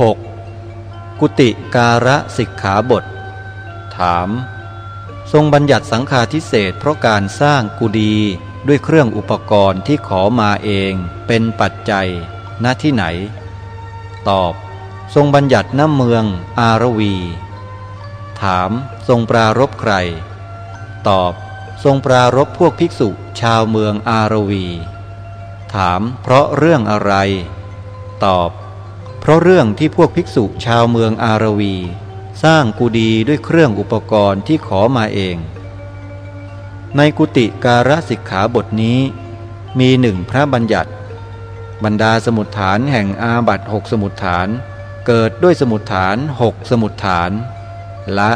6. กุติการะสิกขาบท ถาม ทรงบัญญัติสังฆาทิเศษเพราะการสร้างกุดีด้วยเครื่องอุปกรณ์ที่ขอมาเองเป็นปัจจัย ณที่ไหน ตอบ ทรงบัญญัติน้ำเมืองอารวี ถามทรงปรารบใคร ตอบ ทรงปรารบพวกภิกษุชาวเมืองอารวี ถามเพราะเรื่องอะไร ตอบ เพราะเรื่องที่พวกภิกษุชาวเมืองอารวี สร้างกุดีด้วยเครื่องอุปกรณ์ที่ขอมาเอง ในกุติการสิกขาบทนี้ มีหนึ่งพระบัญญัติ บรรดาสมุดฐานแห่งอาบัตหกสมุดฐาน เกิดด้วยสมุดฐานหกสมุดฐาน ละ